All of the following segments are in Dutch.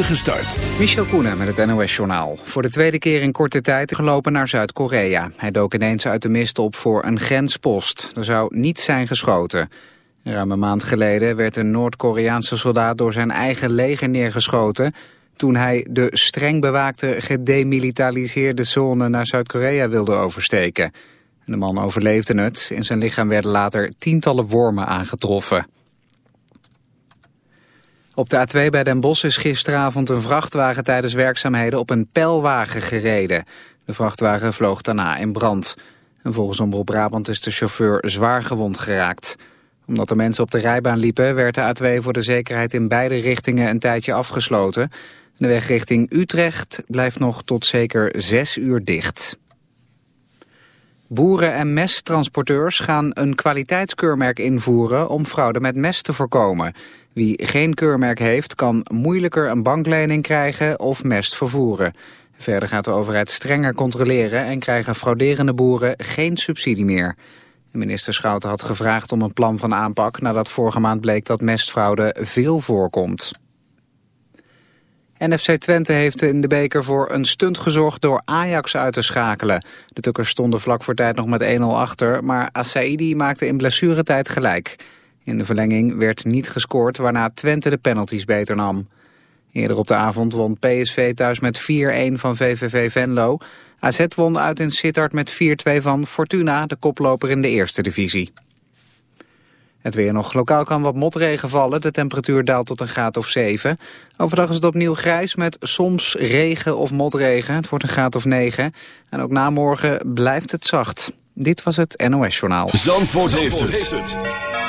Start. Michel Koenen met het NOS-journaal. Voor de tweede keer in korte tijd gelopen naar Zuid-Korea. Hij dook ineens uit de mist op voor een grenspost. Er zou niet zijn geschoten. Ruim een maand geleden werd een Noord-Koreaanse soldaat door zijn eigen leger neergeschoten... toen hij de streng bewaakte gedemilitariseerde zone naar Zuid-Korea wilde oversteken. De man overleefde het. In zijn lichaam werden later tientallen wormen aangetroffen. Op de A2 bij Den Bosch is gisteravond een vrachtwagen tijdens werkzaamheden op een pijlwagen gereden. De vrachtwagen vloog daarna in brand. En volgens Omroep Brabant is de chauffeur zwaar gewond geraakt. Omdat de mensen op de rijbaan liepen werd de A2 voor de zekerheid in beide richtingen een tijdje afgesloten. De weg richting Utrecht blijft nog tot zeker zes uur dicht. Boeren en mesttransporteurs gaan een kwaliteitskeurmerk invoeren om fraude met mest te voorkomen. Wie geen keurmerk heeft kan moeilijker een banklening krijgen of mest vervoeren. Verder gaat de overheid strenger controleren en krijgen frauderende boeren geen subsidie meer. Minister Schouten had gevraagd om een plan van aanpak nadat vorige maand bleek dat mestfraude veel voorkomt. NFC Twente heeft in de beker voor een stunt gezorgd door Ajax uit te schakelen. De Tukkers stonden vlak voor tijd nog met 1-0 achter, maar Asaidi maakte in blessuretijd gelijk. In de verlenging werd niet gescoord, waarna Twente de penalties beter nam. Eerder op de avond won PSV thuis met 4-1 van VVV Venlo. AZ won uit in Sittard met 4-2 van Fortuna, de koploper in de eerste divisie. Het weer nog. Lokaal kan wat motregen vallen. De temperatuur daalt tot een graad of 7. Overdag is het opnieuw grijs met soms regen of motregen. Het wordt een graad of 9. En ook na morgen blijft het zacht. Dit was het NOS Journaal. Zandvoort, heeft, het.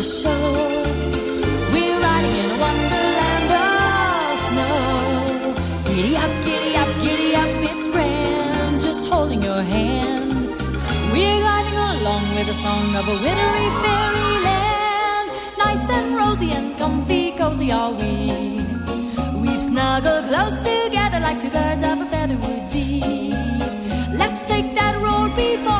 the show. We're riding in a wonderland of snow. Giddy up, giddy up, giddy up, it's grand. Just holding your hand. We're gliding along with the song of a wintry fairyland. Nice and rosy and comfy, cozy are we. We've snuggled close together like two birds of a feather would be. Let's take that road before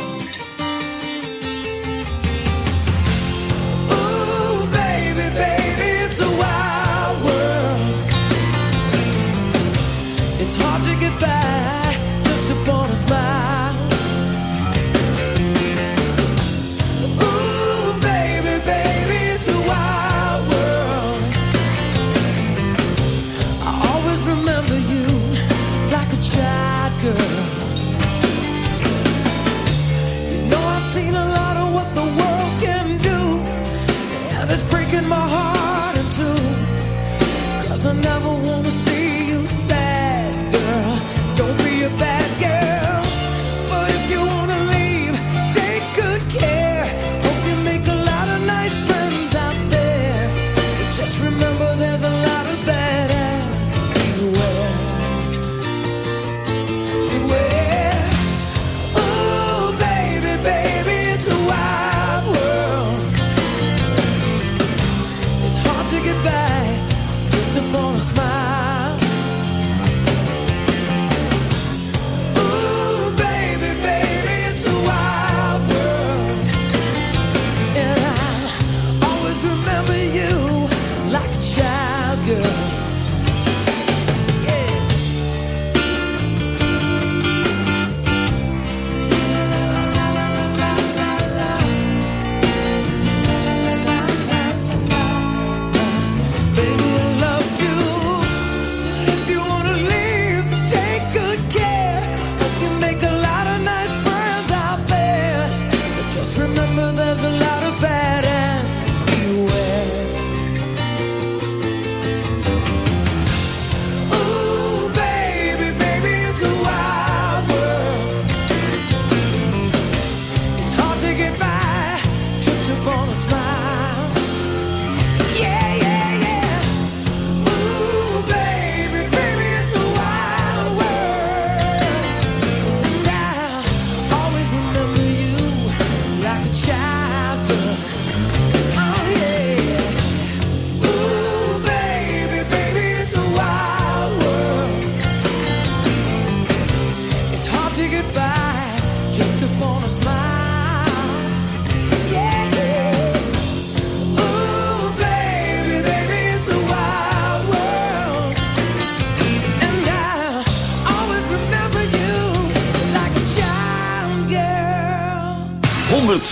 my heart.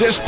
It was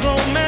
Grown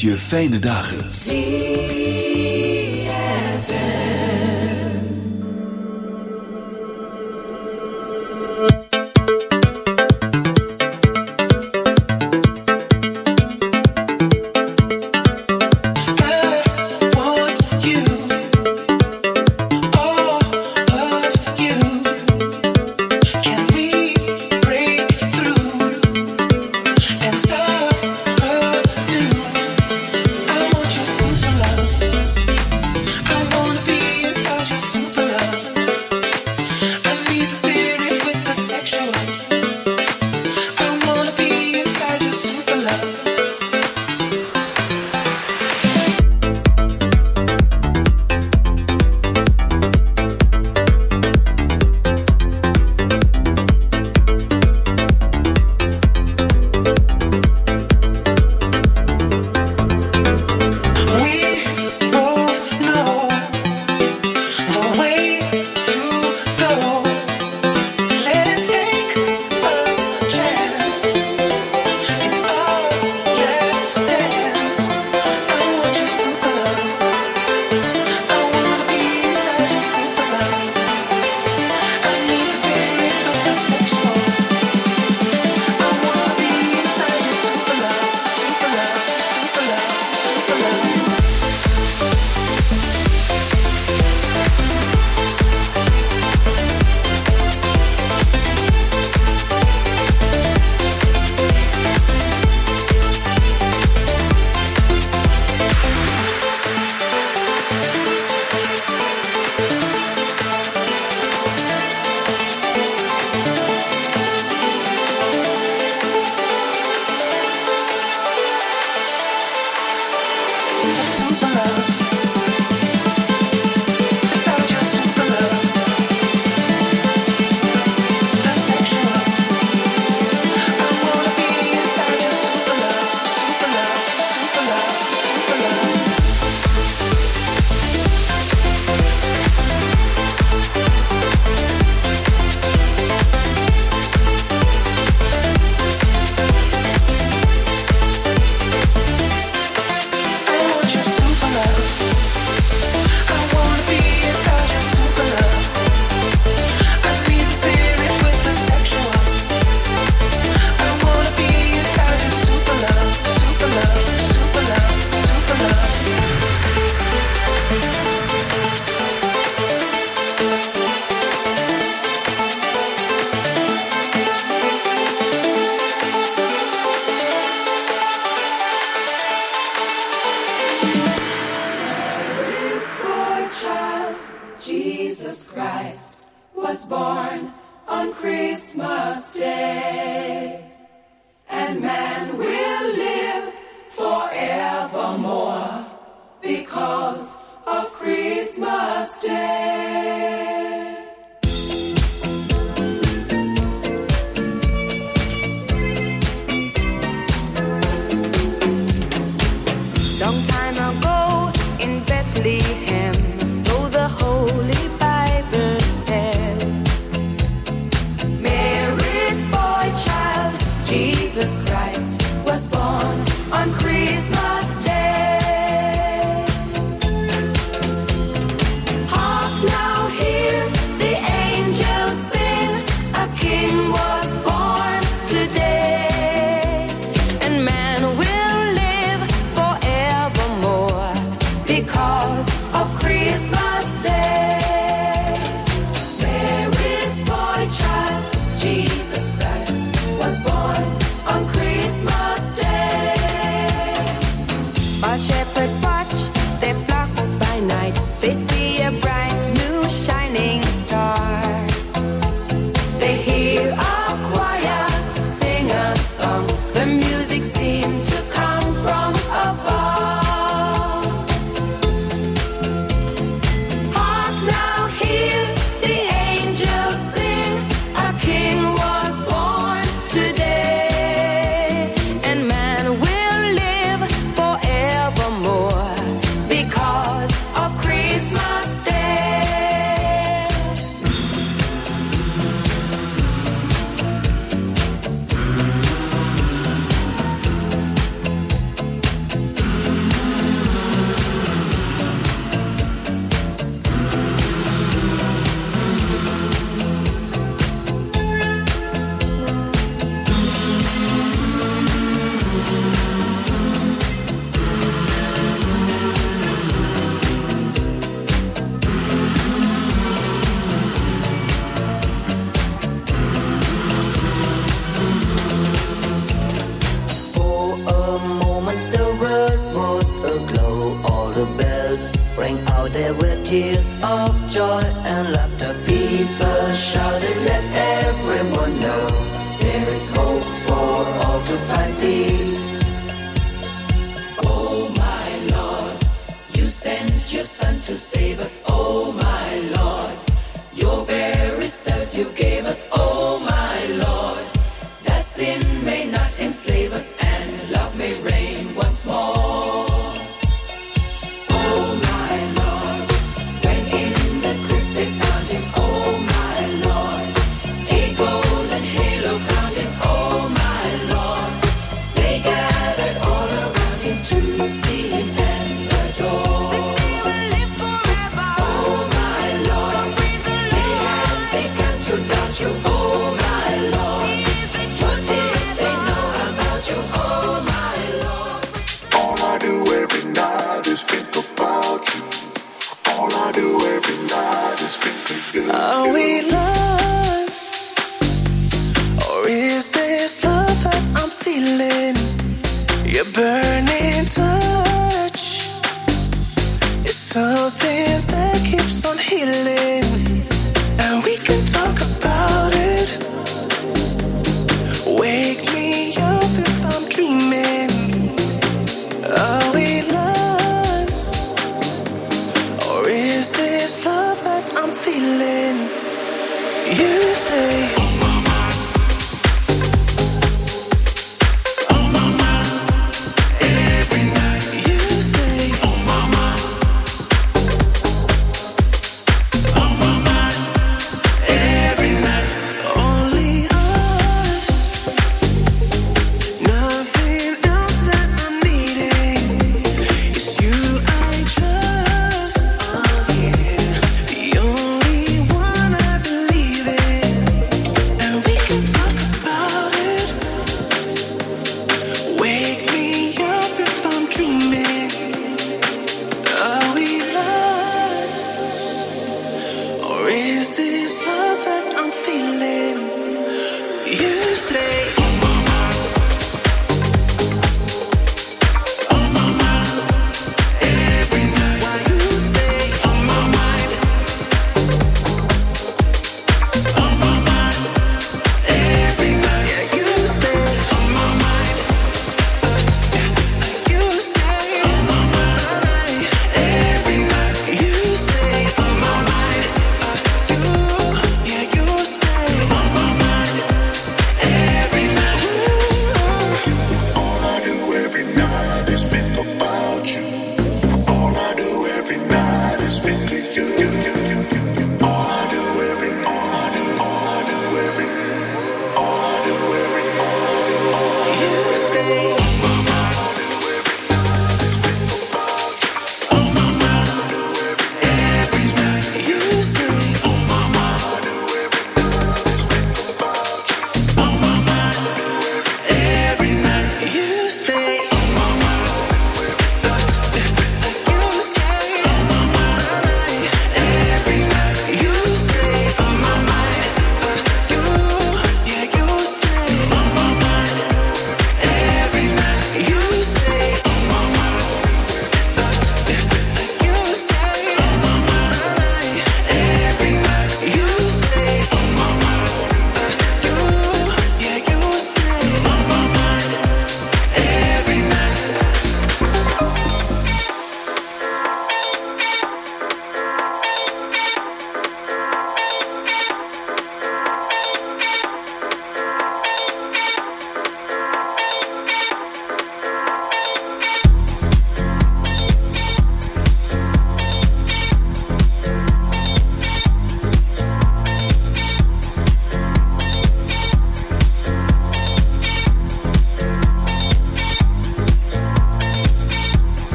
je fijne dagen.